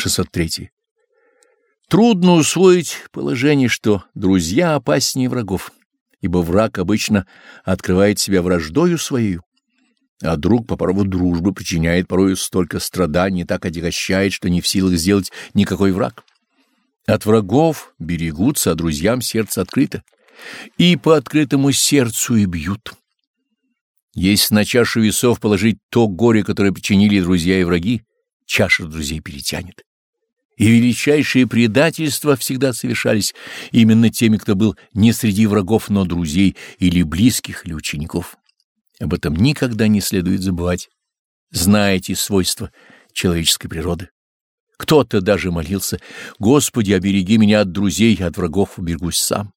603. Трудно усвоить положение, что друзья опаснее врагов, ибо враг обычно открывает себя враждою своей, а друг по праву дружбы причиняет порою столько страданий, так отягощает, что не в силах сделать никакой враг. От врагов берегутся, а друзьям сердце открыто, и по открытому сердцу и бьют. Если на чашу весов положить то горе, которое причинили друзья и враги, чаша друзей перетянет. И величайшие предательства всегда совершались именно теми, кто был не среди врагов, но друзей или близких, или учеников. Об этом никогда не следует забывать. Знаете свойства человеческой природы. Кто-то даже молился «Господи, обереги меня от друзей, от врагов уберегусь сам».